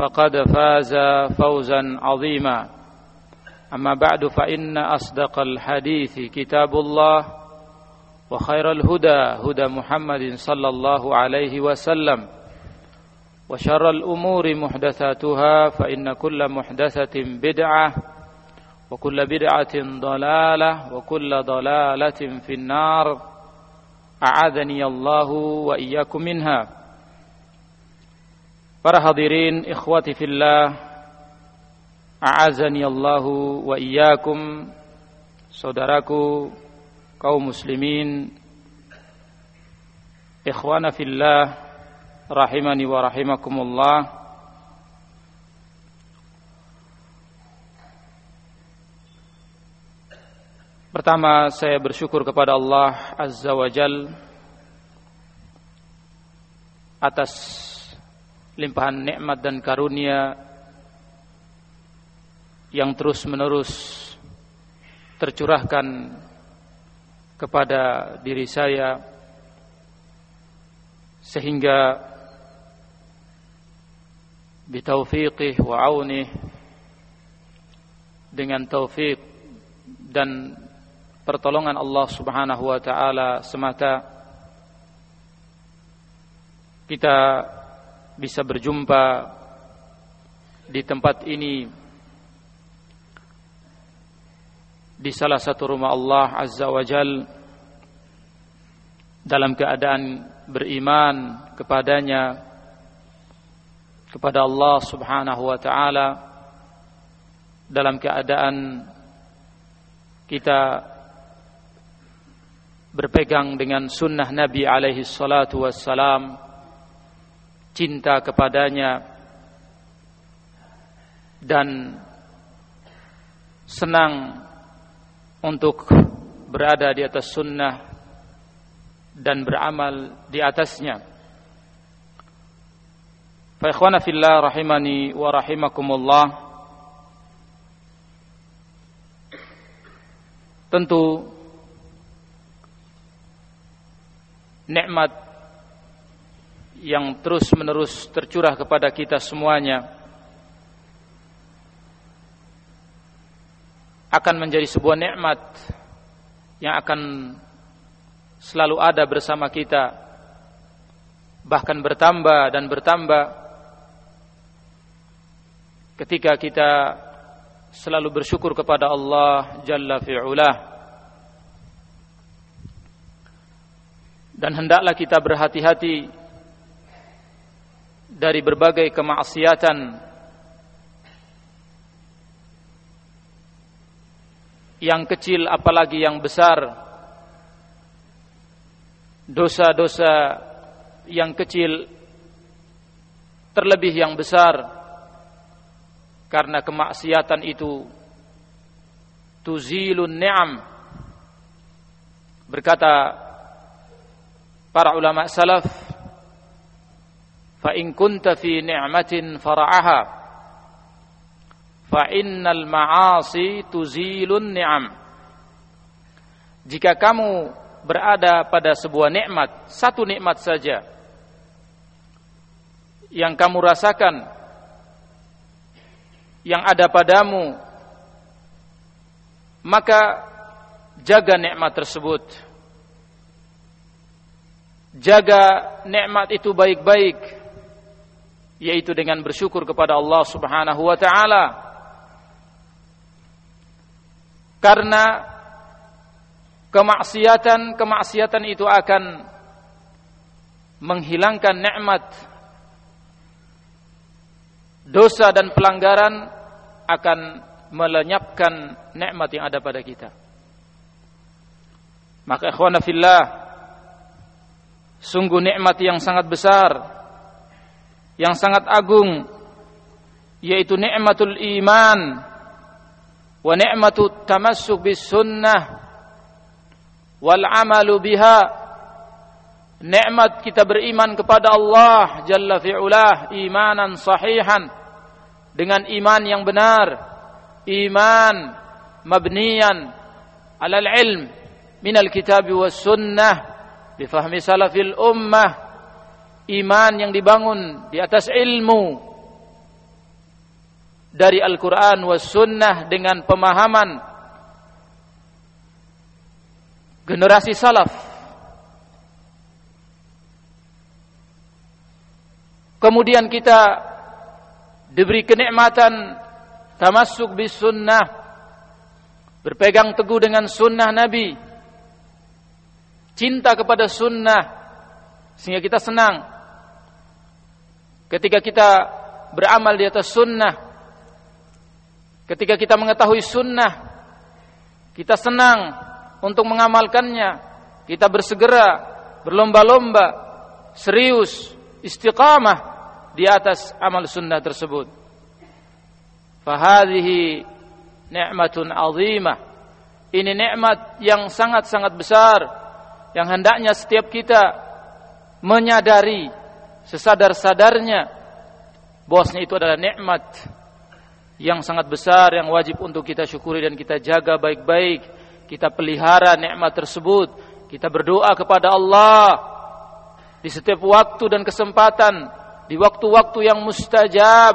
فقد فاز فوزا عظيما. أما بعد فإن أصدق الحديث كتاب الله وخير الهدى هدى محمد صلى الله عليه وسلم وشر الأمور محدثاتها فإن كل محدثة بدعة وكل بدعة ضلالة وكل ضلالة في النار. أعاذني الله وإياكم منها. Para hadirin ikhwati fillah A'azani Allahu wa iyyakum Saudaraku kaum muslimin Ikhwana fillah Rahimani wa rahimakumullah. Pertama saya bersyukur kepada Allah Azza wa Jal Atas limpahan nikmat dan karunia yang terus-menerus tercurahkan kepada diri saya sehingga bitaufiqih wa aunih dengan taufik dan pertolongan Allah Subhanahu wa taala semata kita bisa berjumpa di tempat ini di salah satu rumah Allah Azza wa Jal dalam keadaan beriman kepadanya kepada Allah Subhanahu wa taala. Dalam keadaan kita berpegang dengan sunnah Nabi alaihi salatu wassalam cinta kepadanya dan senang untuk berada di atas sunnah dan beramal di atasnya. Fa ikhwana fillah rahimani wa rahimakumullah. Tentu nikmat yang terus-menerus tercurah kepada kita semuanya akan menjadi sebuah nikmat yang akan selalu ada bersama kita bahkan bertambah dan bertambah ketika kita selalu bersyukur kepada Allah Jalla fi'ulah dan hendaklah kita berhati-hati dari berbagai kemaksiatan. Yang kecil apalagi yang besar. Dosa-dosa yang kecil terlebih yang besar. Karena kemaksiatan itu tuzilun ni'am. Berkata para ulama salaf fa in kunta fi ni'matin فإن fa innal ma'asi jika kamu berada pada sebuah nikmat satu nikmat saja yang kamu rasakan yang ada padamu maka jaga nikmat tersebut. Jaga nikmat itu baik-baik yaitu dengan bersyukur kepada Allah Subhanahu wa taala. Karena kemaksiatan-kemaksiatan itu akan menghilangkan nikmat. Dosa dan pelanggaran akan melenyapkan nikmat yang ada pada kita. Maka ikhwana fillah sungguh nikmat yang sangat besar yang sangat agung yaitu nikmatul iman wa nikmatut tamassuk bis sunnah wal amalu biha. Nikmat kita beriman kepada Allah jalla fi'ulah imanan sahihan dengan iman yang benar iman mabniyan alal ilm min al-kitab was sunnah bifahmi salafil ummah iman yang dibangun di atas ilmu dari Al-Quran was sunnah dengan pemahaman generasi salaf. Kemudian kita diberi kenikmatan tamasuk bis sunnah berpegang teguh dengan sunnah Nabi cinta kepada sunnah sehingga kita senang ketika kita beramal di atas sunnah ketika kita mengetahui sunnah kita senang untuk mengamalkannya kita bersegera berlomba-lomba serius istiqamah di atas amal sunnah tersebut. Fahadihi ni'matun azimah. Ini nikmat yang sangat-sangat besar yang hendaknya setiap kita menyadari sesadar-sadarnya bahwasanya itu adalah nikmat yang sangat besar yang wajib untuk kita syukuri dan kita jaga baik-baik. Kita pelihara nikmat tersebut. Kita berdoa kepada Allah di setiap waktu dan kesempatan di waktu-waktu yang mustajab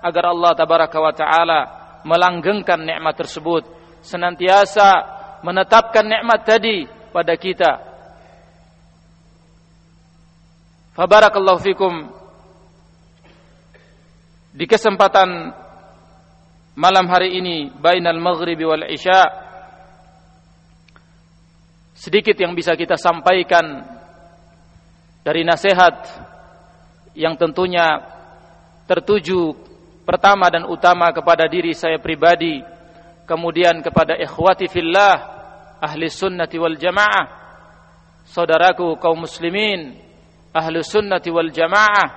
agar Allah tabaraka wa taala melanggengkan nikmat tersebut senantiasa menetapkan nikmat tadi pada kita Fabarakallahu fikum. Di kesempatan malam hari ini bainal maghribi wal isya sedikit yang bisa kita sampaikan dari nasihat yang tentunya tertuju pertama dan utama kepada diri saya pribadi kemudian kepada ikhwati fillah ahli sunnati wal jamaah saudaraku kaum muslimin ahli sunnati wal jamaah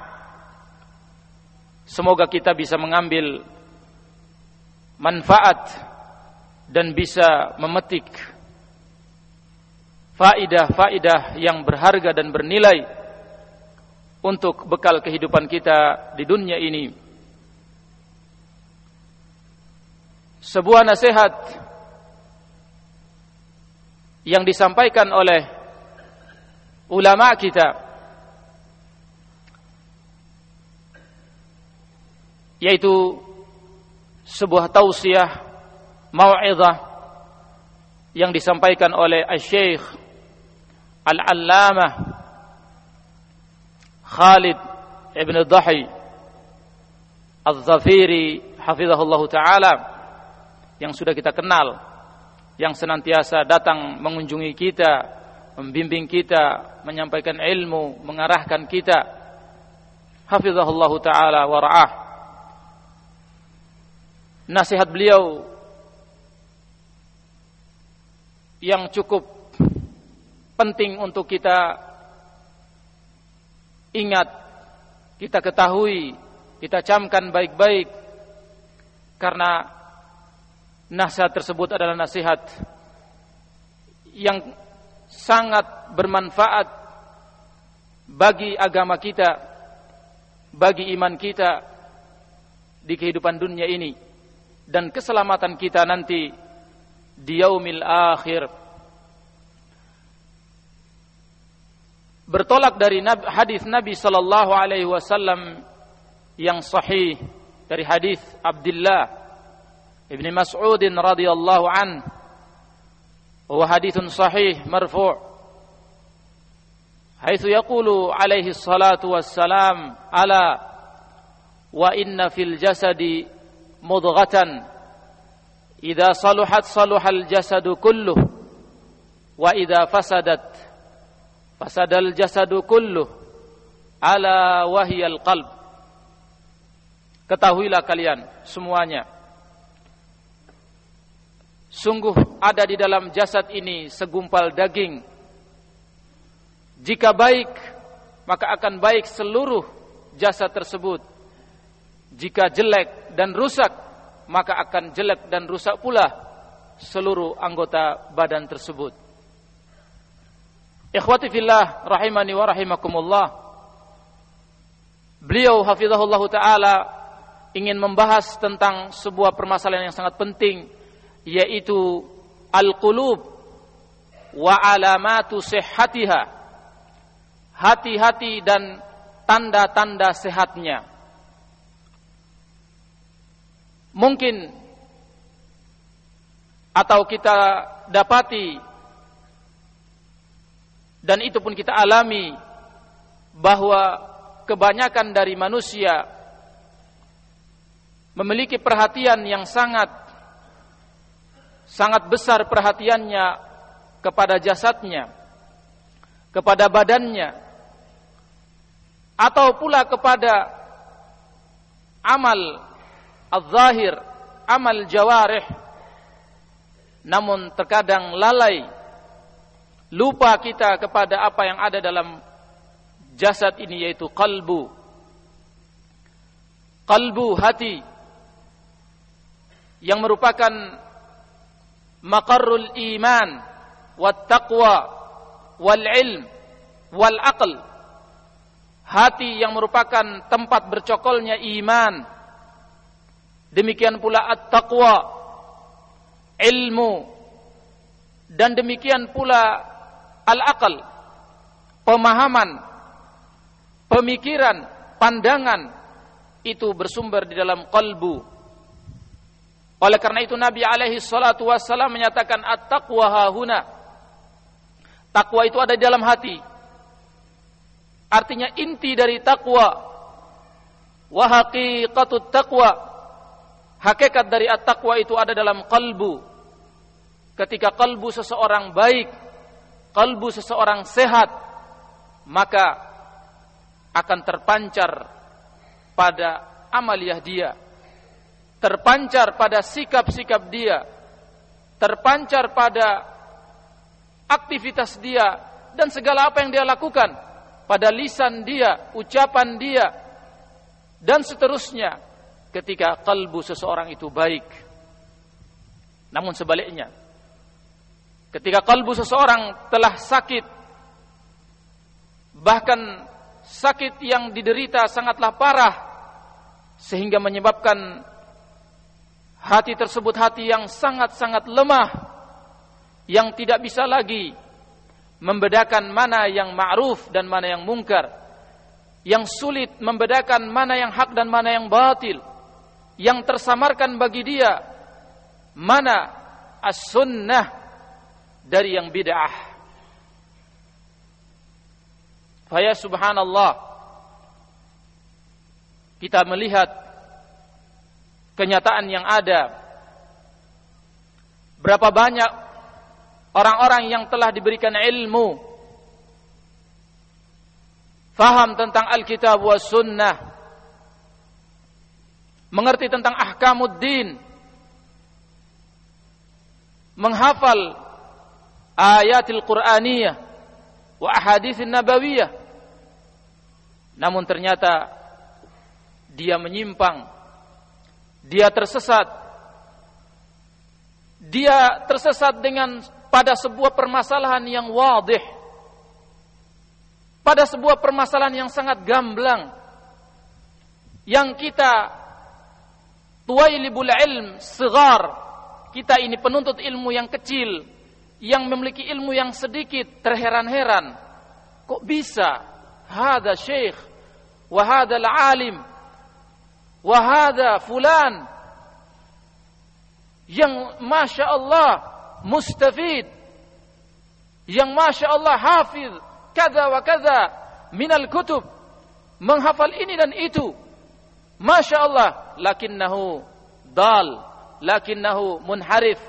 semoga kita bisa mengambil manfaat dan bisa memetik faidah-faidah yang berharga dan bernilai untuk bekal kehidupan kita di dunia ini. Sebuah nasihat yang disampaikan oleh ulama kita yaitu sebuah tausiah mau'izah yang disampaikan oleh Al-Syekh Al-Allamah Khalid ibn Dhahi Al-Zafiri hafizahullah taala yang sudah kita kenal yang senantiasa datang mengunjungi kita membimbing kita menyampaikan ilmu mengarahkan kita. Hafizahullah taala wa ra'ah nasihat beliau yang cukup penting untuk kita ingat, kita ketahui, kita camkan baik-baik. Karena nasihat tersebut adalah nasihat yang sangat bermanfaat bagi agama kita, bagi iman kita di kehidupan dunia ini dan keselamatan kita nanti di yaumil akhir. Bertolak dari hadis Nabi sallallahu alaihi wasallam yang sahih dari hadis Abdullah Ibn Mas'ud radhiyallahu an. Wa hadithun sahih marfu' حيث يقول عليه الصلاة والسلام ألا وإن في الجسد mudghatan idza saluhat saluhal jasadu kulluh wa idza fasadat fasadal jasadu kulluh ala wahyal qalb ketahuilah kalian semuanya sungguh ada di dalam jasad ini segumpal daging. Jika baik maka akan baik seluruh jasad tersebut. Jika jelek dan rusak, maka akan jelek dan rusak pula seluruh anggota badan tersebut. Ikhwati fillah rahimani wa rahimakumullah. Beliau hafizahullah taala ingin membahas tentang sebuah permasalahan yang sangat penting yaitu al-qulub wa alamatu sihhatiha hati-hati dan tanda-tanda sehatnya. Mungkin atau kita dapati dan itu pun kita alami bahwa kebanyakan dari manusia memiliki perhatian yang sangat sangat besar perhatiannya kepada jasadnya, kepada badannya, atau pula kepada amal al-zahir, amal jawarih. Namun terkadang lalai lupa kita kepada apa yang ada dalam jasad ini yaitu kalbu. Kalbu hati yang merupakan makarul iman wat taqwa wal ilm wal aql hati yang merupakan tempat bercokolnya iman. Demikian pula at-taqwa, ilmu, dan demikian pula al-aqal, pemahaman, pemikiran, pandangan, itu bersumber di dalam kalbu. Oleh karena itu Nabi alaihi salatu wassalam menyatakan at-taqwa hahuna. Takwa itu ada di dalam hati. Artinya inti dari takwa. Wa haqiqatut taqwa. Hakikat dari at-taqwa itu ada dalam kalbu. Ketika kalbu seseorang baik, kalbu seseorang sehat, maka akan terpancar pada amaliyah dia. Terpancar pada sikap-sikap dia. Terpancar pada aktivitas dia dan segala apa yang dia lakukan pada lisan dia, ucapan dia, dan seterusnya ketika kalbu seseorang itu baik. Namun sebaliknya, ketika kalbu seseorang telah sakit, bahkan sakit yang diderita sangatlah parah, sehingga menyebabkan hati tersebut hati yang sangat-sangat lemah, yang tidak bisa lagi membedakan mana yang ma'ruf dan mana yang mungkar yang sulit membedakan mana yang hak dan mana yang batil yang tersamarkan bagi dia mana as-sunnah dari yang bid'ah. Faya subhanallah kita melihat kenyataan yang ada. Berapa banyak orang-orang yang telah diberikan ilmu faham tentang Alkitab wa sunnah mengerti tentang ahkamuddin menghafal ayatil Qur'aniyah wa ahadithin nabawiyah. Namun ternyata dia menyimpang dia tersesat. Dia tersesat dengan pada sebuah permasalahan yang wadih pada sebuah permasalahan yang sangat gamblang yang kita tuwailibul ilm sigar. Kita ini penuntut ilmu yang kecil yang memiliki ilmu yang sedikit terheran-heran. Kok bisa? Hada syekh wa hada alim wa hada fulan. Yang masya Allah mustafid yang masya Allah hafiz kada wa kada minal kutub. Menghafal ini dan itu. Masya Allah lakinnahu dal lakinnahu munharif.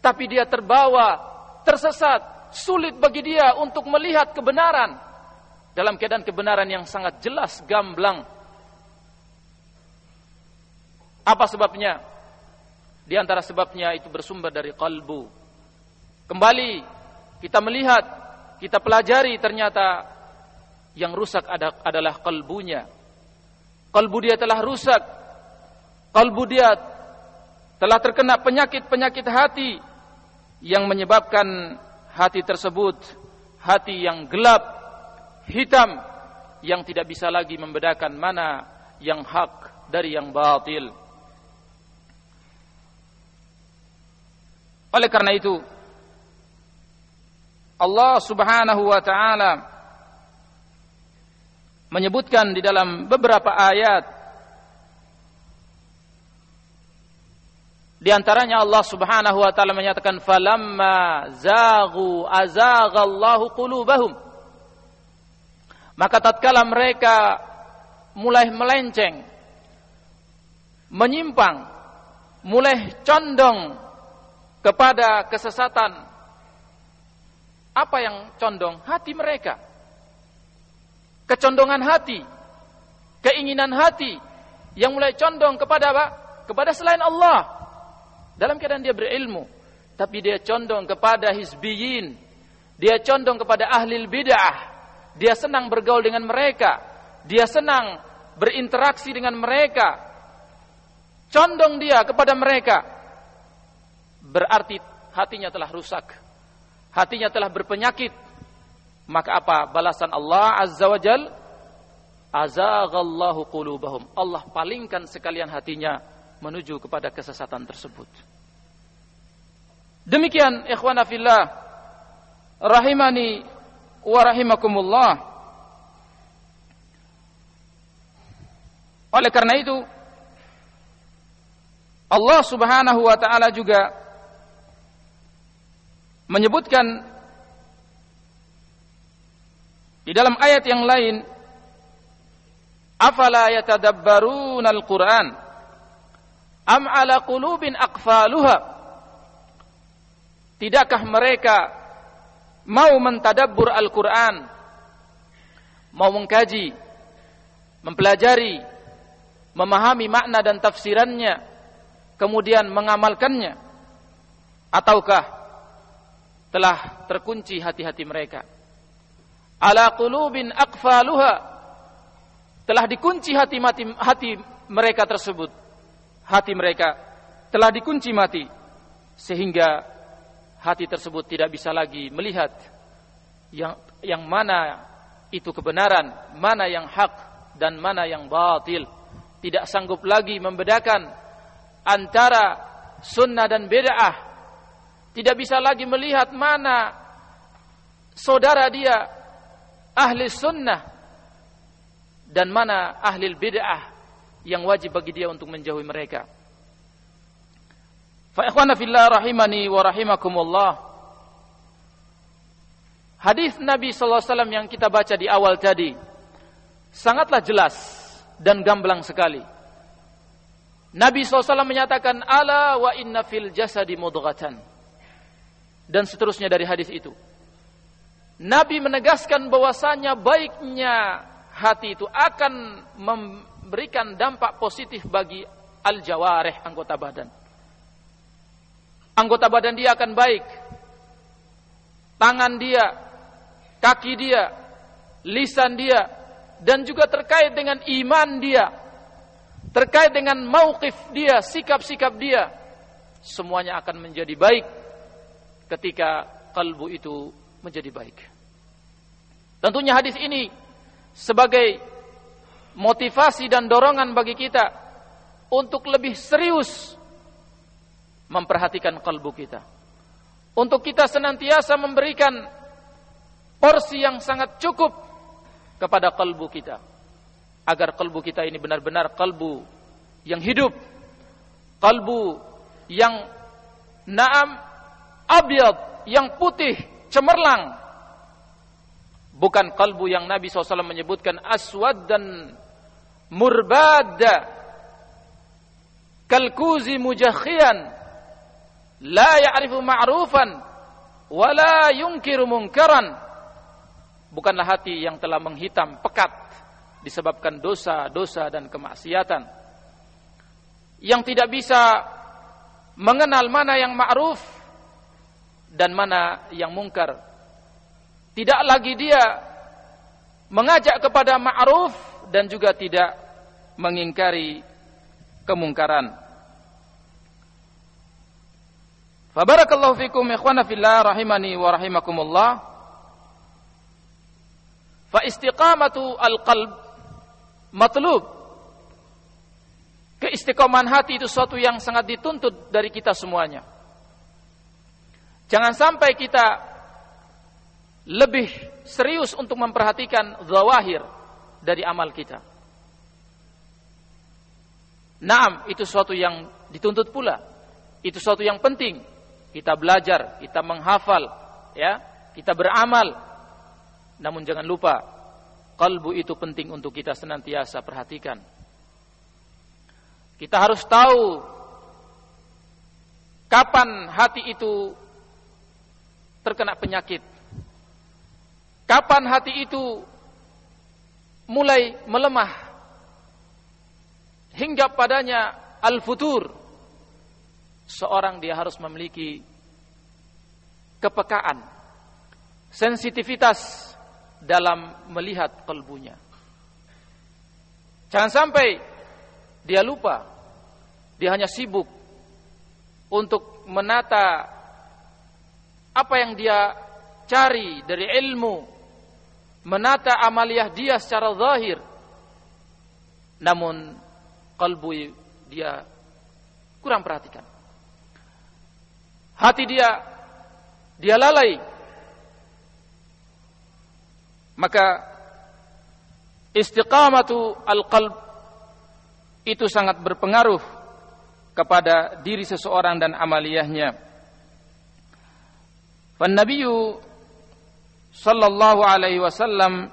Tapi dia terbawa tersesat sulit bagi dia untuk melihat kebenaran. Dalam keadaan kebenaran yang sangat jelas gamblang. Apa sebabnya? Di antara sebabnya itu bersumber dari kalbu kembali kita melihat kita pelajari ternyata yang rusak adalah kalbunya kalbu dia telah rusak kalbu dia telah terkena penyakit-penyakit hati yang menyebabkan hati tersebut hati yang gelap, hitam yang tidak bisa lagi membedakan mana yang hak dari yang batil. Oleh karena itu Allah Subhanahu wa taala menyebutkan di dalam beberapa ayat Di antaranya Allah Subhanahu wa taala menyatakan falamma zaghu azaghallahu qulubahum. Maka tatkala mereka mulai melenceng, menyimpang, mulai condong kepada kesesatan. Apa yang condong? Hati mereka. Kecondongan hati, keinginan hati yang mulai condong kepada apa? Kepada selain Allah dalam keadaan dia berilmu, tapi dia condong kepada hizbiyin, dia condong kepada ahli bid'ah, dia senang bergaul dengan mereka, dia senang berinteraksi dengan mereka, condong dia kepada mereka, berarti hatinya telah rusak, hatinya telah berpenyakit. Maka apa balasan Allah Azza wa Jal? Azaghallahu qulubahum. Allah palingkan sekalian hatinya menuju kepada kesesatan tersebut. Demikian ikhwan fillah rahimani wa rahimakumullah. Oleh karena itu Allah Subhanahu wa taala juga menyebutkan di dalam ayat yang lain afala yatadabbaruna al-Qur'an am ala qulubin aqfaluha? Tidakkah mereka mau mentadabbur Al-Qur'an? Mau mengkaji mempelajari memahami makna dan tafsirannya kemudian mengamalkannya? Ataukah telah terkunci hati-hati mereka? Ala qulubin aqfaluha? Telah dikunci hati, hati hati mereka tersebut hati mereka telah dikunci mati sehingga hati tersebut tidak bisa lagi melihat yang yang mana itu kebenaran, mana yang hak dan mana yang batil. Tidak sanggup lagi membedakan antara sunnah dan bid'ah. Tidak bisa lagi melihat mana saudara dia ahli sunnah dan mana ahli bid'ah yang wajib bagi dia untuk menjauhi mereka. Fa ikhwana fillah rahimani wa rahimakumullah. Hadis Nabi sallallahu alaihi wasallam yang kita baca di awal tadi sangatlah jelas dan gamblang sekali. Nabi SAW menyatakan ala wa inna fil jasadi mudghatan dan seterusnya dari hadis itu. Nabi menegaskan bahwasanya baiknya hati itu akan memberikan dampak positif bagi al-jawarih anggota badan. Anggota badan dia akan baik. Tangan dia, kaki dia, lisan dia dan juga terkait dengan iman dia. Terkait dengan mauqif dia, sikap-sikap dia, semuanya akan menjadi baik ketika kalbu itu menjadi baik. Tentunya hadis ini sebagai motivasi dan dorongan bagi kita untuk lebih serius memperhatikan kalbu kita. Untuk kita senantiasa memberikan porsi yang sangat cukup kepada kalbu kita. Agar kalbu kita ini benar-benar kalbu yang hidup. Kalbu yang naam abyad yang putih cemerlang. Bukan kalbu yang Nabi SAW menyebutkan aswad dan murbada kalkuzi mujakhian la ya'rifu ma'rufan wa la yunkiru bukanlah hati yang telah menghitam pekat disebabkan dosa-dosa dan kemaksiatan. Yang tidak bisa mengenal mana yang ma'ruf dan mana yang mungkar. Tidak lagi dia mengajak kepada ma'ruf dan juga tidak mengingkari kemungkaran Fabarakallahu fikum ikhwana fillah rahimani wa rahimakumullah. Fa istiqamatu al-qalb matlub. Keistiqomahan hati itu suatu yang sangat dituntut dari kita semuanya. Jangan sampai kita lebih serius untuk memperhatikan zawahir dari amal kita. Naam, itu suatu yang dituntut pula. Itu suatu yang penting kita belajar, kita menghafal, ya, kita beramal. Namun jangan lupa, kalbu itu penting untuk kita senantiasa perhatikan. Kita harus tahu kapan hati itu terkena penyakit. Kapan hati itu mulai melemah hingga padanya al-futur seorang dia harus memiliki kepekaan, sensitivitas dalam melihat kalbunya. Jangan sampai dia lupa, dia hanya sibuk untuk menata apa yang dia cari dari ilmu, menata amaliyah dia secara zahir. Namun kalbu dia kurang perhatikan hati dia dia lalai maka istiqamatu al-qalb itu sangat berpengaruh kepada diri seseorang dan amaliyahnya. Fan Nabiyyu sallallahu alaihi wasallam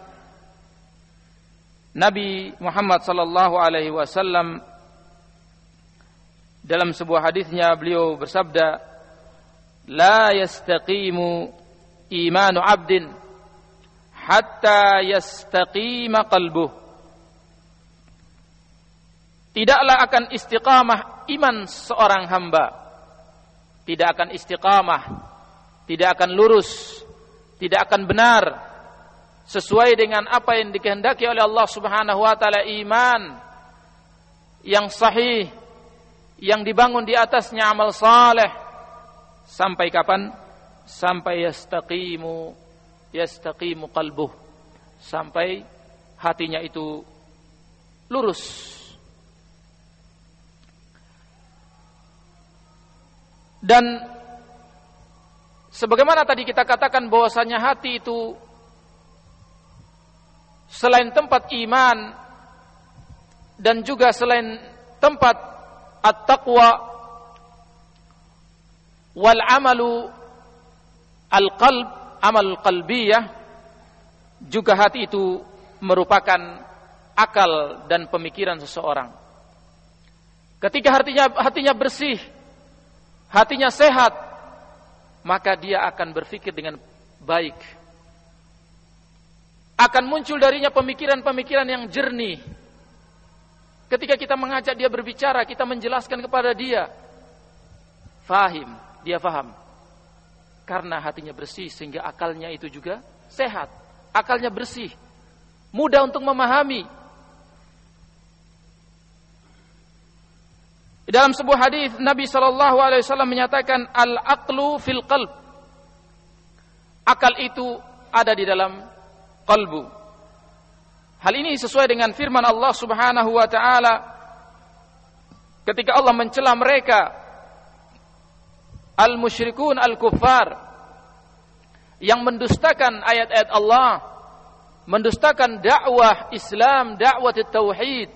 Nabi Muhammad sallallahu alaihi wasallam dalam sebuah hadisnya beliau bersabda la yastaqimu imanu abdin hatta yastaqima qalbuh. Tidaklah akan istiqamah iman seorang hamba. Tidak akan istiqamah tidak akan lurus tidak akan benar sesuai dengan apa yang dikehendaki oleh Allah Subhanahu wa taala iman yang sahih yang dibangun di atasnya amal saleh Sampai kapan? Sampai yastaqimu yastaqimu qalbuh. Sampai hatinya itu lurus. Dan sebagaimana tadi kita katakan bahwasanya hati itu selain tempat iman dan juga selain tempat at-taqwa wal amalu al qalb amal qalbiyah juga hati itu merupakan akal dan pemikiran seseorang. Ketika hatinya hatinya bersih, hatinya sehat, maka dia akan berpikir dengan baik. Akan muncul darinya pemikiran-pemikiran yang jernih. Ketika kita mengajak dia berbicara, kita menjelaskan kepada dia, fahim, dia faham. Karena hatinya bersih sehingga akalnya itu juga sehat. Akalnya bersih. Mudah untuk memahami. Dalam sebuah hadis Nabi Shallallahu Alaihi Wasallam menyatakan al aqlu fil qalb. Akal itu ada di dalam kalbu. Hal ini sesuai dengan firman Allah Subhanahu wa taala ketika Allah mencela mereka al-musyrikun al-kuffar yang mendustakan ayat-ayat Allah, mendustakan dakwah Islam, dakwah tauhid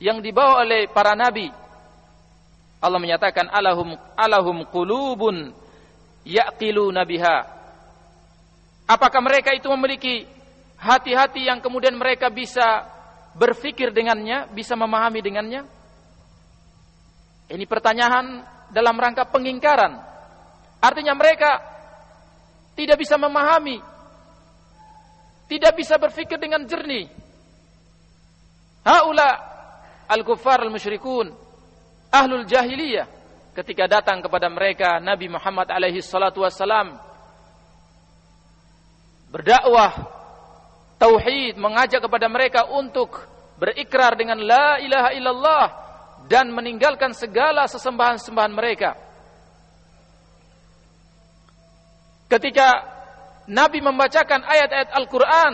yang dibawa oleh para nabi. Allah menyatakan alahum alahum qulubun yaqiluna biha. Apakah mereka itu memiliki hati-hati yang kemudian mereka bisa berfikir dengannya, bisa memahami dengannya? Ini pertanyaan dalam rangka pengingkaran. Artinya mereka tidak bisa memahami, tidak bisa berpikir dengan jernih. Haula al-kuffar al-musyrikun, ahlul jahiliyah ketika datang kepada mereka Nabi Muhammad alaihi salatu wassalam berdakwah tauhid mengajak kepada mereka untuk berikrar dengan la ilaha illallah dan meninggalkan segala sesembahan-sembahan mereka. Ketika Nabi membacakan ayat-ayat Al-Quran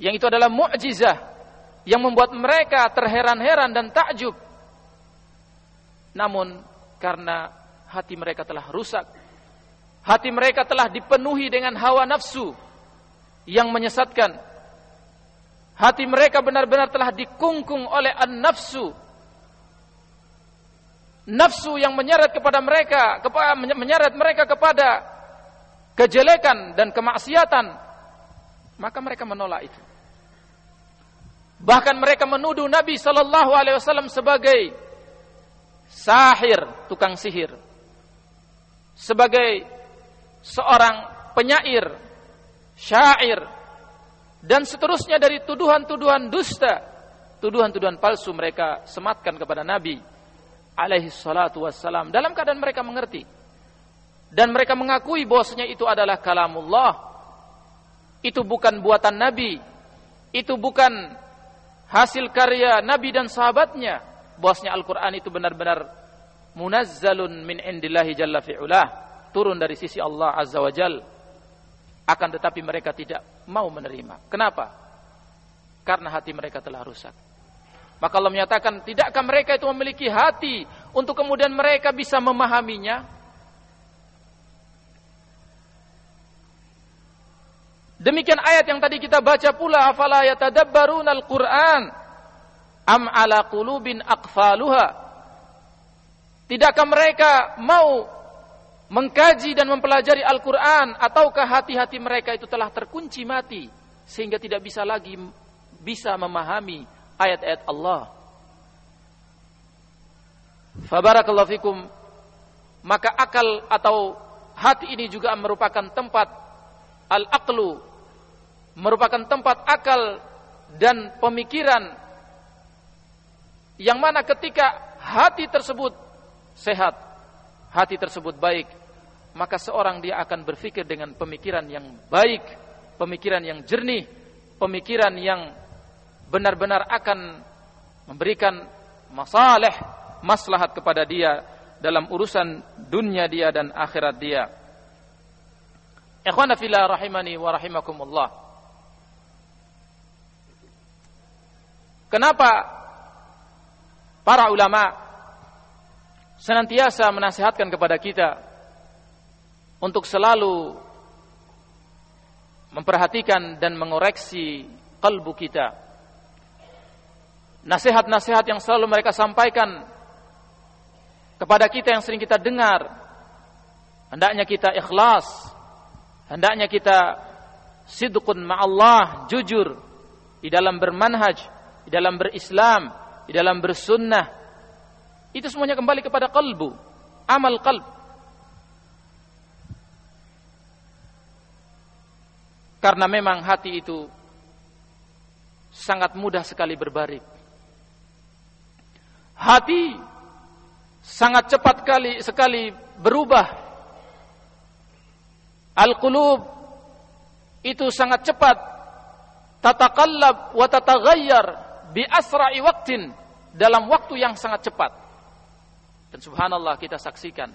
yang itu adalah mu'jizah yang membuat mereka terheran-heran dan takjub namun karena hati mereka telah rusak hati mereka telah dipenuhi dengan hawa nafsu yang menyesatkan hati mereka benar-benar telah dikungkung oleh an-nafsu nafsu yang menyeret kepada mereka kepada menyeret mereka kepada kejelekan dan kemaksiatan maka mereka menolak itu. Bahkan mereka menuduh Nabi sallallahu alaihi wasallam sebagai sahir tukang sihir. Sebagai seorang penyair syair dan seterusnya dari tuduhan-tuduhan dusta tuduhan-tuduhan palsu mereka sematkan kepada Nabi alaihi salatu wassalam. Dalam keadaan mereka mengerti dan mereka mengakui bahwasanya itu adalah kalamullah. Itu bukan buatan nabi. Itu bukan hasil karya nabi dan sahabatnya bahwasanya Al-Qur'an itu benar-benar munazzalun min indillahi jalla fi'ulah turun dari sisi Allah azza wa jal. Akan tetapi mereka tidak mau menerima. Kenapa? Karena hati mereka telah rusak. Maka Allah menyatakan, tidakkah mereka itu memiliki hati untuk kemudian mereka bisa memahaminya? Demikian ayat yang tadi kita baca pula, afala yatadabbaruna al-Qur'an am ala qulubin aqfaluha. Tidakkah mereka mau mengkaji dan mempelajari Al-Quran ataukah hati-hati mereka itu telah terkunci mati sehingga tidak bisa lagi bisa memahami ayat-ayat Allah. Fabarakallahu fikum. Maka akal atau hati ini juga merupakan tempat al-aqlu, merupakan tempat akal dan pemikiran yang mana ketika hati tersebut sehat, hati tersebut baik, maka seorang dia akan berpikir dengan pemikiran yang baik, pemikiran yang jernih, pemikiran yang benar-benar akan memberikan masalah maslahat kepada dia dalam urusan dunia dia dan akhirat dia. Ikhwana fillah rahimani wa rahimakumullah. Kenapa para ulama senantiasa menasihatkan kepada kita untuk selalu memperhatikan dan mengoreksi kalbu kita. Nasihat-nasihat yang selalu mereka sampaikan kepada kita yang sering kita dengar. Hendaknya kita ikhlas. Hendaknya kita sidqun ma'allah jujur di dalam bermanhaj di dalam berislam di dalam bersunnah itu semuanya kembali kepada kalbu amal kalb karena memang hati itu sangat mudah sekali berbarik hati sangat cepat kali sekali berubah. Al-qulub itu sangat cepat. Tatakallab wa tataghayyar bi asra'i waqtin dalam waktu yang sangat cepat. Dan subhanallah kita saksikan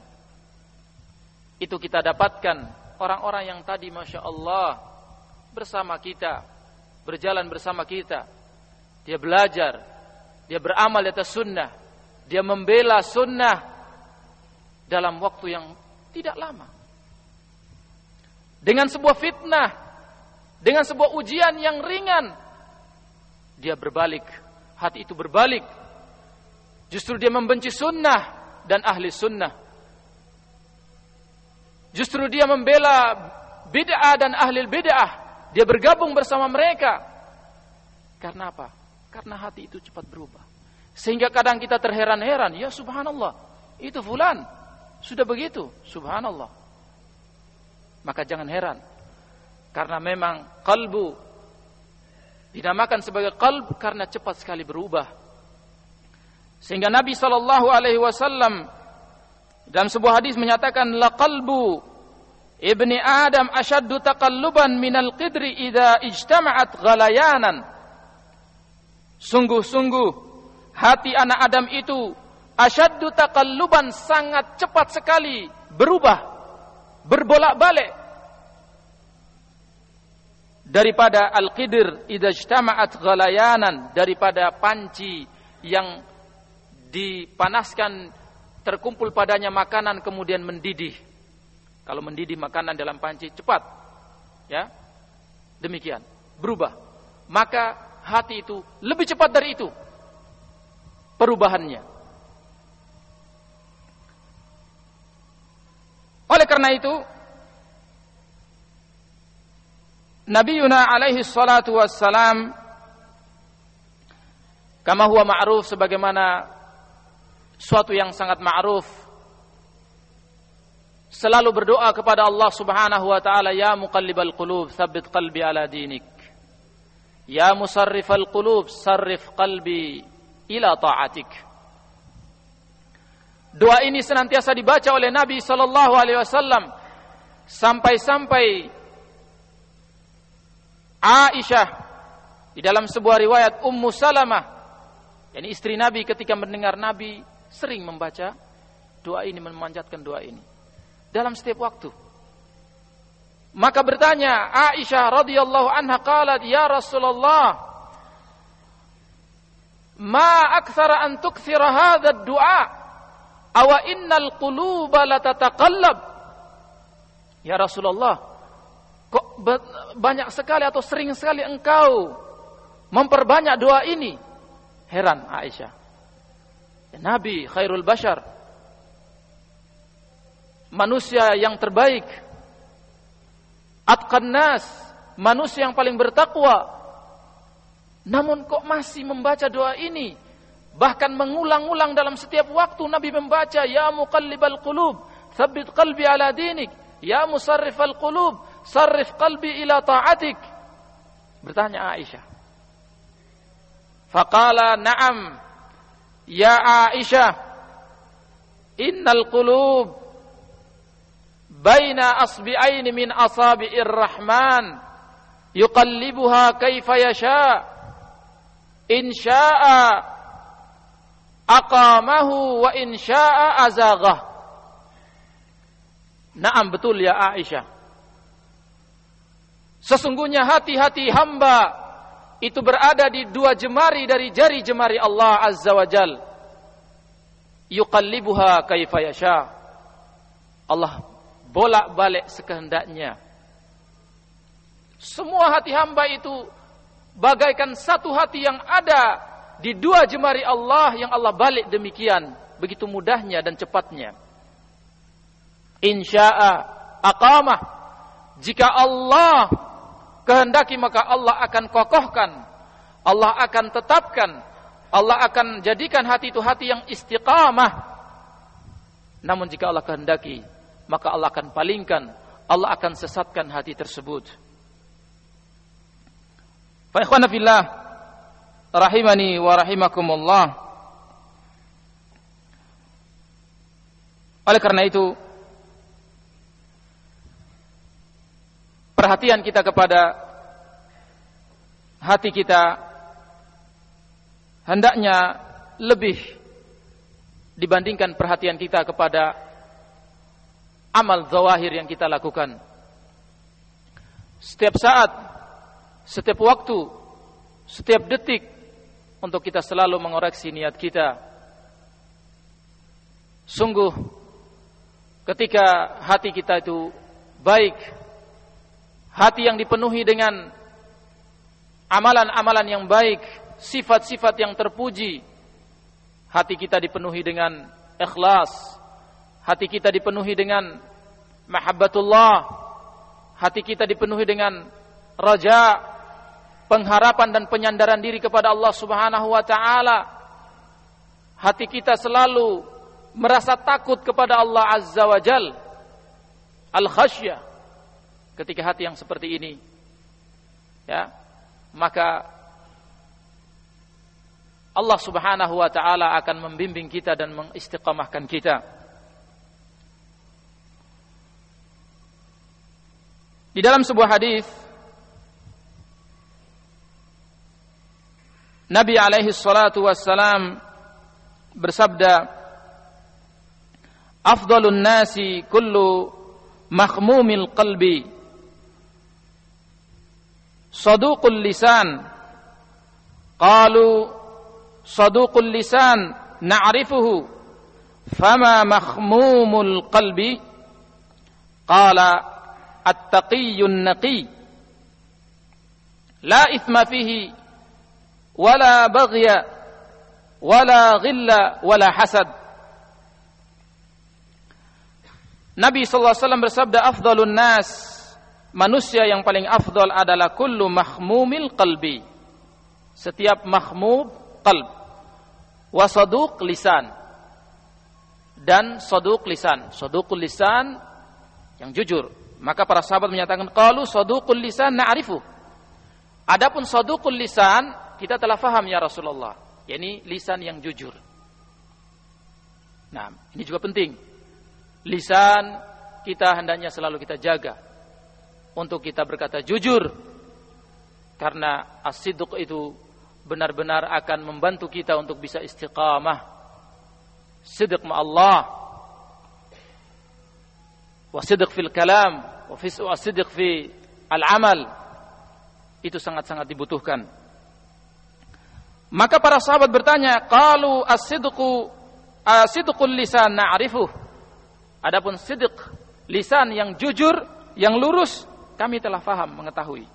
itu kita dapatkan orang-orang yang tadi Masya Allah bersama kita berjalan bersama kita dia belajar dia beramal di atas sunnah, dia membela sunnah dalam waktu yang tidak lama. dengan sebuah fitnah, dengan sebuah ujian yang ringan, dia berbalik, hati itu berbalik. Justru dia membenci sunnah dan ahli sunnah. Justru dia membela bid'ah dan ahli bid'ah. Dia bergabung bersama mereka. Karena apa? Karena hati itu cepat berubah. Sehingga kadang kita terheran-heran, ya subhanallah, itu fulan sudah begitu, subhanallah. Maka jangan heran. Karena memang kalbu dinamakan sebagai kalb karena cepat sekali berubah. Sehingga Nabi sallallahu alaihi wasallam dalam sebuah hadis menyatakan la qalbu ibni Adam ashaddu taqalluban minal qidri idza ijtama'at ghalayanan. Sungguh-sungguh hati anak Adam itu asyaddu taqalluban sangat cepat sekali berubah, berbolak-balik daripada al-qidr idza ijtama'at ghalayanan daripada panci yang dipanaskan terkumpul padanya makanan kemudian mendidih. Kalau mendidih makanan dalam panci cepat. Ya. Demikian, berubah. Maka hati itu lebih cepat dari itu perubahannya. Oleh karena itu, Nabi Yuna alaihi salatu wassalam kama huwa ma'ruf sebagaimana suatu yang sangat ma'ruf selalu berdoa kepada Allah Subhanahu wa taala ya muqallibal qulub tsabbit qalbi ala dinik. Ya musarrifal qulub sarrif qalbi ila ta'atik. Doa ini senantiasa dibaca oleh Nabi sallallahu alaihi wasallam sampai-sampai Aisyah di dalam sebuah riwayat Ummu Salamah yakni istri Nabi ketika mendengar Nabi sering membaca doa ini memanjatkan doa ini. Dalam setiap waktu. Maka bertanya Aisyah radhiyallahu anha qalat ya Rasulullah ma aktsara an tukthira hadha ad-du'a? Awa innal quluba latataqallab? Ya Rasulullah Kok banyak sekali atau sering sekali engkau memperbanyak doa ini? Heran Aisyah. Ya, Nabi khairul bashar. Manusia yang terbaik. Atqan nas, manusia yang paling bertakwa. Namun kok masih membaca doa ini? Bahkan mengulang-ulang dalam setiap waktu Nabi membaca ya muqallibal qulub, tsabbit qalbi ala dinik, ya musarrifal qulub, sarrif qalbi ila ta'atik bertanya Aisyah faqala na'am ya Aisyah innal qulub baina asbi'aini min asabi'ir rahman yuqallibuha kaifa yasha in syaa aqamahu wa in syaa azaghah Naam betul ya Aisyah Sesungguhnya hati-hati hamba itu berada di dua jemari dari jari jemari Allah Azza wa Jal. Yuqallibuha kaifa yasha. Allah bolak-balik sekehendaknya. Semua hati hamba itu bagaikan satu hati yang ada di dua jemari Allah yang Allah balik demikian. Begitu mudahnya dan cepatnya. Insya'a aqamah. Jika Allah kehendaki maka Allah akan kokohkan, Allah akan tetapkan, Allah akan jadikan hati itu hati yang istiqamah. Namun jika Allah kehendaki, maka Allah akan palingkan, Allah akan sesatkan hati tersebut. Fa rahimani wa rahimakumullah. Oleh karena itu, perhatian kita kepada hati kita hendaknya lebih dibandingkan perhatian kita kepada amal zawahir yang kita lakukan. Setiap saat, setiap waktu, setiap detik untuk kita selalu mengoreksi niat kita. Sungguh ketika hati kita itu baik hati yang dipenuhi dengan amalan-amalan yang baik, sifat-sifat yang terpuji. Hati kita dipenuhi dengan ikhlas, hati kita dipenuhi dengan mahabbatullah, hati kita dipenuhi dengan raja, pengharapan dan penyandaran diri kepada Allah Subhanahu wa taala. Hati kita selalu merasa takut kepada Allah Azza wa Jal. Al-khasyah. Ketika hati yang seperti ini ya, maka Allah Subhanahu wa taala akan membimbing kita dan mengistiqamahkan kita. Di dalam sebuah hadis Nabi alaihi salatu wassalam bersabda Afdalun nasi kullu makhmumil qalbi صدوق اللسان. قالوا صدوق اللسان نعرفه. فما مخموم القلب؟ قال التقي النقي. لا إثم فيه ولا بغي ولا غل ولا حسد. hasad. صلى الله عليه وسلم bersabda أفضل الناس. Manusia yang paling afdal adalah kullu mahmumil qalbi. Setiap mahmum qalb. Wa saduq lisan. Dan saduq lisan. Saduqul lisan yang jujur. Maka para sahabat menyatakan qalu saduqul lisan na'rifu. Adapun saduqul lisan kita telah faham ya Rasulullah. yakni lisan yang jujur. Nah, ini juga penting. Lisan kita hendaknya selalu kita jaga untuk kita berkata jujur. Karena as itu benar-benar akan membantu kita untuk bisa istiqamah. Sidq ma Allah. Wa sidq fil kalam. Wa sidq fi al-amal. Itu sangat-sangat dibutuhkan. Maka para sahabat bertanya, "Qalu as-sidqu as-sidqul lisan na'rifuh." Adapun sidq lisan yang jujur, yang lurus, kami telah faham, mengetahui.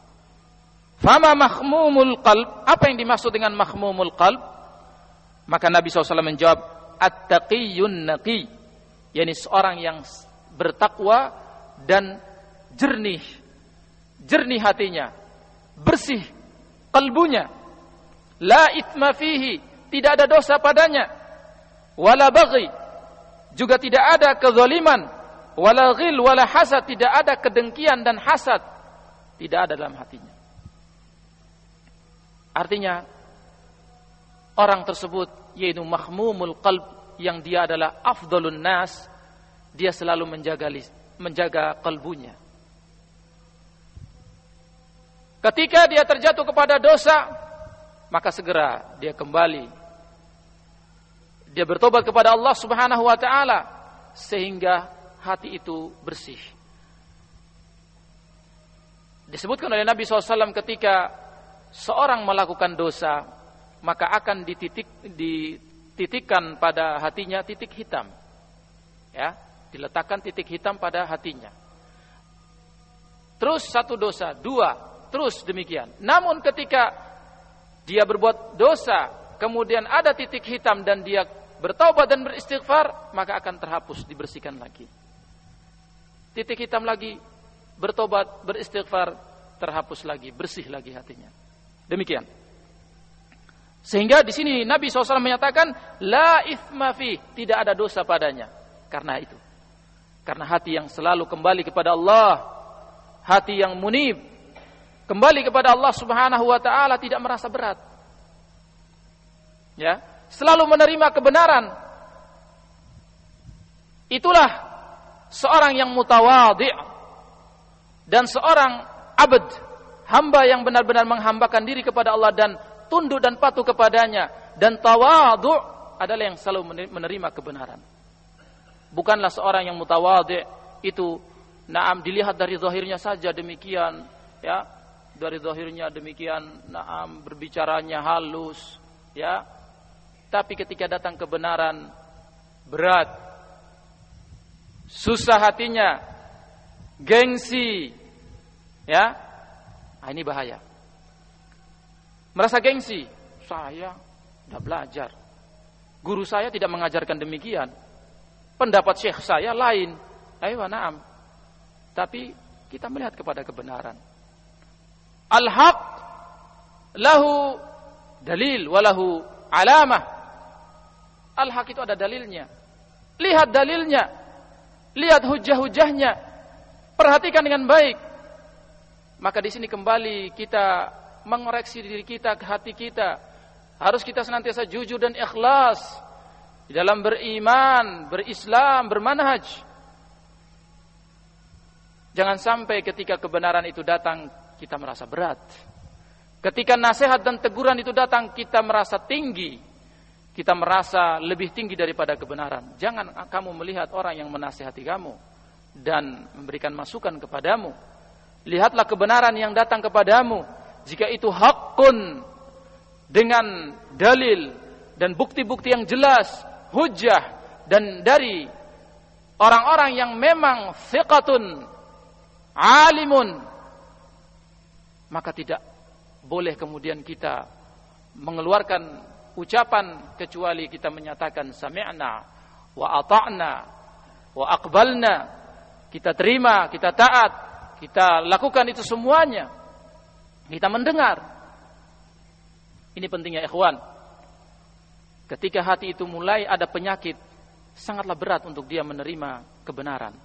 Fama mahmumul qalb, apa yang dimaksud dengan mahmumul qalb? Maka Nabi SAW menjawab, At-taqiyun naqi, yakni seorang yang bertakwa dan jernih, jernih hatinya, bersih kalbunya, la ithma fihi, tidak ada dosa padanya. Wala baghi, juga tidak ada kezaliman. Wala ghil wala hasad, tidak ada kedengkian dan hasad. Tidak ada dalam hatinya. Artinya orang tersebut yaitu mahmumul qalb yang dia adalah afdalun nas, dia selalu menjaga menjaga kalbunya. Ketika dia terjatuh kepada dosa, maka segera dia kembali dia bertobat kepada Allah Subhanahu wa taala sehingga hati itu bersih. Disebutkan oleh Nabi SAW ketika seorang melakukan dosa, maka akan dititik, dititikkan pada hatinya titik hitam. Ya, diletakkan titik hitam pada hatinya. Terus satu dosa, dua, terus demikian. Namun ketika dia berbuat dosa, kemudian ada titik hitam dan dia bertaubat dan beristighfar, maka akan terhapus, dibersihkan lagi. Titik hitam lagi, bertobat, beristighfar, terhapus lagi, bersih lagi hatinya. Demikian. Sehingga di sini Nabi SAW menyatakan la ithma fi, tidak ada dosa padanya. Karena itu. Karena hati yang selalu kembali kepada Allah, hati yang munib, kembali kepada Allah Subhanahu wa taala tidak merasa berat. Ya, selalu menerima kebenaran. Itulah seorang yang mutawadhi dan seorang abd, hamba yang benar-benar menghambakan diri kepada Allah dan tunduk dan patuh kepadanya. Dan tawadhu adalah yang selalu menerima kebenaran. Bukanlah seorang yang mutawadhi itu naam dilihat dari zahirnya saja demikian ya. Dari zahirnya demikian naam berbicaranya halus ya. Tapi ketika datang kebenaran berat susah hatinya gengsi Ya. Nah, ini bahaya. Merasa gengsi, saya sudah belajar. Guru saya tidak mengajarkan demikian. Pendapat syekh saya lain. Ayo na'am. Tapi kita melihat kepada kebenaran. Al-haq lahu dalil walahu alamah. Al-haq itu ada dalilnya. Lihat dalilnya. Lihat hujah-hujahnya. Perhatikan dengan baik. Maka di sini kembali kita mengoreksi diri kita, ke hati kita. Harus kita senantiasa jujur dan ikhlas di dalam beriman, berislam, bermanhaj. Jangan sampai ketika kebenaran itu datang kita merasa berat. Ketika nasihat dan teguran itu datang kita merasa tinggi. Kita merasa lebih tinggi daripada kebenaran. Jangan kamu melihat orang yang menasihati kamu dan memberikan masukan kepadamu lihatlah kebenaran yang datang kepadamu jika itu hakun dengan dalil dan bukti-bukti yang jelas hujah dan dari orang-orang yang memang thiqatun alimun maka tidak boleh kemudian kita mengeluarkan ucapan kecuali kita menyatakan sami'na wa ata'na wa aqbalna kita terima kita taat kita lakukan itu semuanya. Kita mendengar. Ini pentingnya ikhwan. Ketika hati itu mulai ada penyakit, sangatlah berat untuk dia menerima kebenaran.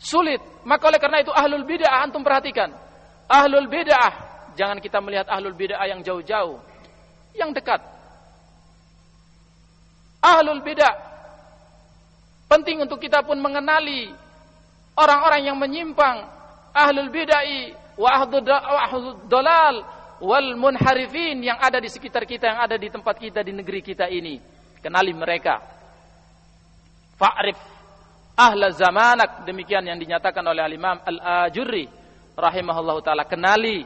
Sulit. Maka oleh karena itu ahlul bid'ah antum perhatikan. Ahlul bid'ah, jangan kita melihat ahlul bid'ah yang jauh-jauh. Yang dekat. Ahlul bid'ah. Penting untuk kita pun mengenali orang-orang yang menyimpang. Ahlul bid'ah wa ahlul dalal wal munharifin yang ada di sekitar kita yang ada di tempat kita di negeri kita ini. Kenali mereka. Fa'rif ahla zamanak. Demikian yang dinyatakan oleh al-imam al-ajurri rahimahullahu taala. Kenali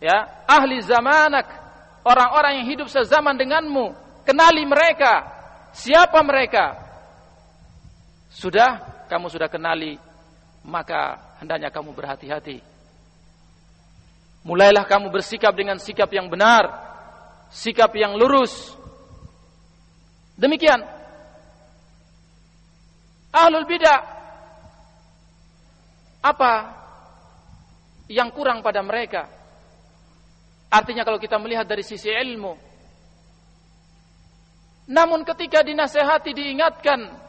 ya ahli zamanak orang-orang yang hidup sezaman denganmu kenali mereka siapa mereka sudah kamu sudah kenali maka hendaknya kamu berhati-hati. Mulailah kamu bersikap dengan sikap yang benar, sikap yang lurus. Demikian. Ahlul bidah apa yang kurang pada mereka? Artinya kalau kita melihat dari sisi ilmu. Namun ketika dinasehati diingatkan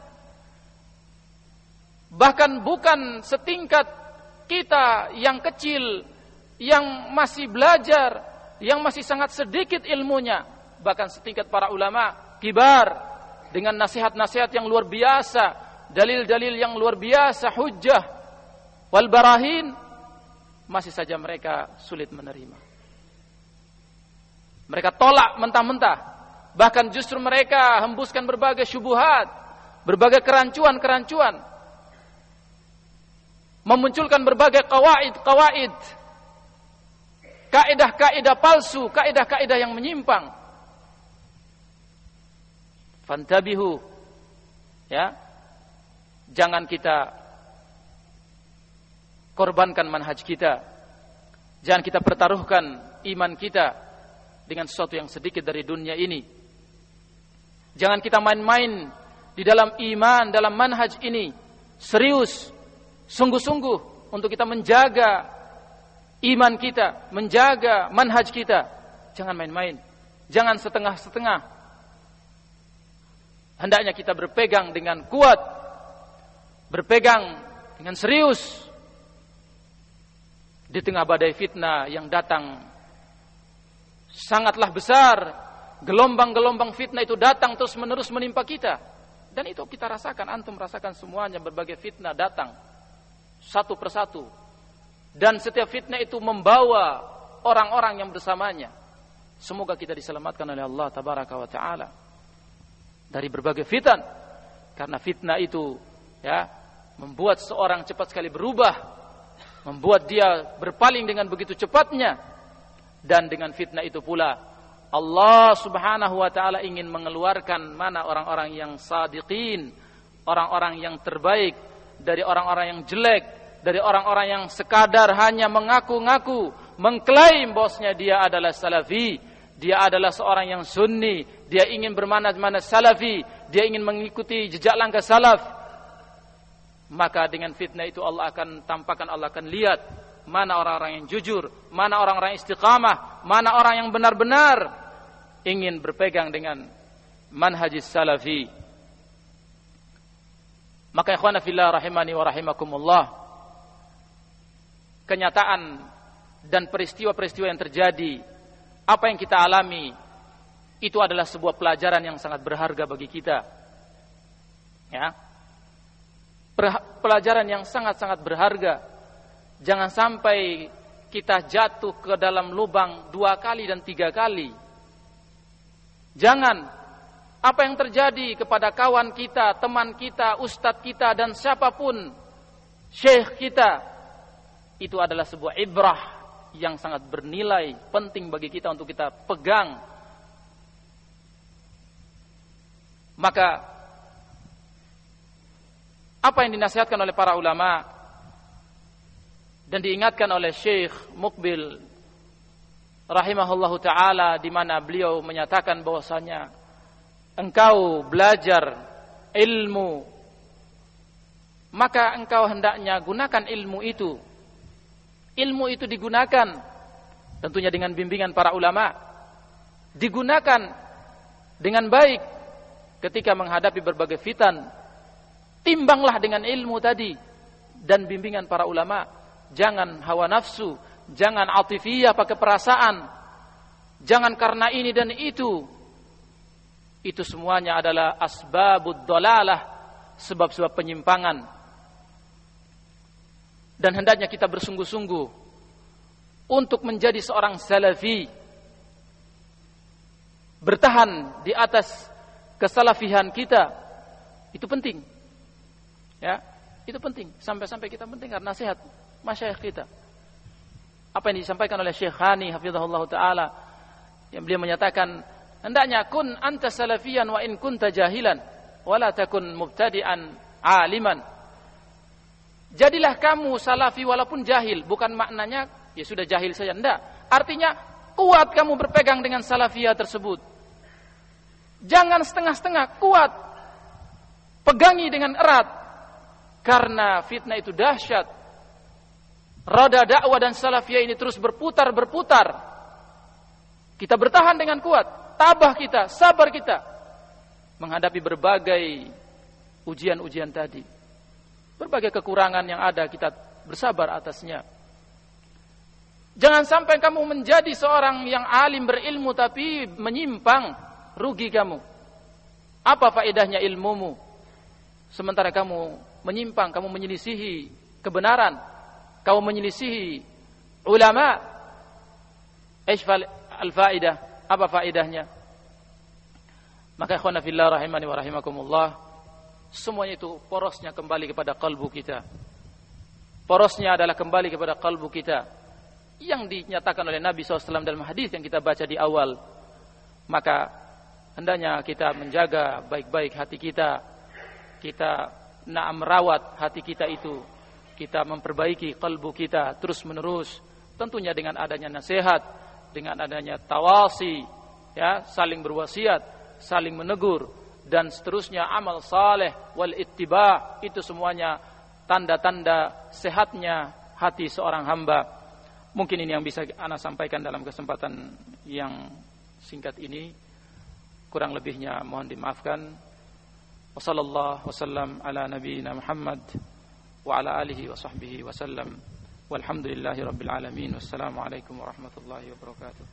bahkan bukan setingkat kita yang kecil yang masih belajar yang masih sangat sedikit ilmunya bahkan setingkat para ulama kibar dengan nasihat-nasihat yang luar biasa dalil-dalil yang luar biasa hujjah wal barahin masih saja mereka sulit menerima mereka tolak mentah-mentah bahkan justru mereka hembuskan berbagai syubuhat berbagai kerancuan-kerancuan memunculkan berbagai kawaid-kawaid kaidah-kaidah palsu, kaidah-kaidah yang menyimpang. Fantabihu. Ya. Jangan kita korbankan manhaj kita. Jangan kita pertaruhkan iman kita dengan sesuatu yang sedikit dari dunia ini. Jangan kita main-main di dalam iman, dalam manhaj ini. Serius sungguh-sungguh untuk kita menjaga iman kita, menjaga manhaj kita. Jangan main-main. Jangan setengah-setengah. Hendaknya kita berpegang dengan kuat. Berpegang dengan serius. Di tengah badai fitnah yang datang sangatlah besar. Gelombang-gelombang fitnah itu datang terus menerus menimpa kita. Dan itu kita rasakan, antum rasakan semuanya berbagai fitnah datang. Satu persatu. Dan setiap fitnah itu membawa orang-orang yang bersamanya. Semoga kita diselamatkan oleh Allah tabaraka wa taala. Dari berbagai fitan karena fitnah itu ya membuat seorang cepat sekali berubah. Membuat dia berpaling dengan begitu cepatnya dan dengan fitnah itu pula Allah Subhanahu wa taala ingin mengeluarkan mana orang-orang yang sadiqin orang-orang yang terbaik dari orang-orang yang jelek, dari orang-orang yang sekadar hanya mengaku-ngaku, mengklaim bosnya dia adalah salafi, dia adalah seorang yang sunni, dia ingin bermana-mana salafi, dia ingin mengikuti jejak langkah salaf. Maka dengan fitnah itu Allah akan tampakkan, Allah akan lihat mana orang-orang yang jujur, mana orang-orang istiqamah, mana orang yang benar-benar ingin berpegang dengan manhajis salafi. Maka ikhwana fillah rahimani wa rahimakumullah kenyataan dan peristiwa-peristiwa yang terjadi, apa yang kita alami, itu adalah sebuah pelajaran yang sangat berharga bagi kita. Ya. Pelajaran yang sangat-sangat berharga. Jangan sampai kita jatuh ke dalam lubang dua kali dan tiga kali. Jangan apa yang terjadi kepada kawan kita, teman kita, ustadz kita dan siapa pun syekh kita itu adalah sebuah ibrah yang sangat bernilai penting bagi kita untuk kita pegang maka apa yang dinasihatkan oleh para ulama dan diingatkan oleh Syekh Mukbil rahimahullahu taala di mana beliau menyatakan bahwasanya engkau belajar ilmu maka engkau hendaknya gunakan ilmu itu. Ilmu itu digunakan tentunya dengan bimbingan para ulama digunakan dengan baik ketika menghadapi berbagai fitan. Timbanglah dengan ilmu tadi dan bimbingan para ulama jangan hawa nafsu jangan atifiyah pakai perasaan. Jangan karena ini dan itu. Itu semuanya adalah asbabud dolalah sebab-sebab penyimpangan. Dan hendaknya kita bersungguh-sungguh untuk menjadi seorang salafi. Bertahan di atas kesalafihan kita itu penting. Ya itu penting. Sampai-sampai kita penting karena nasihat masyayikh kita apa yang disampaikan oleh Syekh Hani hafizahullah taala yang beliau menyatakan hendaknya kun anta salafiyan wa in kunta jahilan wala takun mubtadi'an aliman Jadilah kamu salafi walaupun jahil. Bukan maknanya ya sudah jahil saja. Tidak. Artinya kuat kamu berpegang dengan salafiyah tersebut. Jangan setengah-setengah. Kuat. Pegangi dengan erat. Karena fitnah itu dahsyat. Roda dakwah dan salafiyah ini terus berputar-berputar. Kita bertahan dengan kuat. Tabah kita, sabar kita. Menghadapi berbagai ujian-ujian tadi. Berbagai kekurangan yang ada kita bersabar atasnya. Jangan sampai kamu menjadi seorang yang alim berilmu tapi menyimpang, rugi kamu. Apa faedahnya ilmumu? Sementara kamu menyimpang, kamu menyelisihi kebenaran, kamu menyelisihi ulama. Aishfal al-faedah? Apa faedahnya? Maka ikhwan fillah rahimani wa rahimakumullah Semuanya itu porosnya kembali kepada kalbu kita. Porosnya adalah kembali kepada kalbu kita. Yang dinyatakan oleh Nabi SAW dalam hadis yang kita baca di awal. Maka hendaknya kita menjaga baik-baik hati kita. Kita nak merawat hati kita itu. Kita memperbaiki kalbu kita terus menerus. Tentunya dengan adanya nasihat. Dengan adanya tawasi. ya Saling berwasiat. Saling menegur dan seterusnya amal saleh wal ittiba itu semuanya tanda-tanda sehatnya hati seorang hamba. Mungkin ini yang bisa ana sampaikan dalam kesempatan yang singkat ini. Kurang lebihnya mohon dimaafkan. Wassallallahu wasallam ala nabiyyina Muhammad وعلى آله وصحبه وسلم. والحمد لله رب العالمين. والسلام عليكم ورحمة الله وبركاته.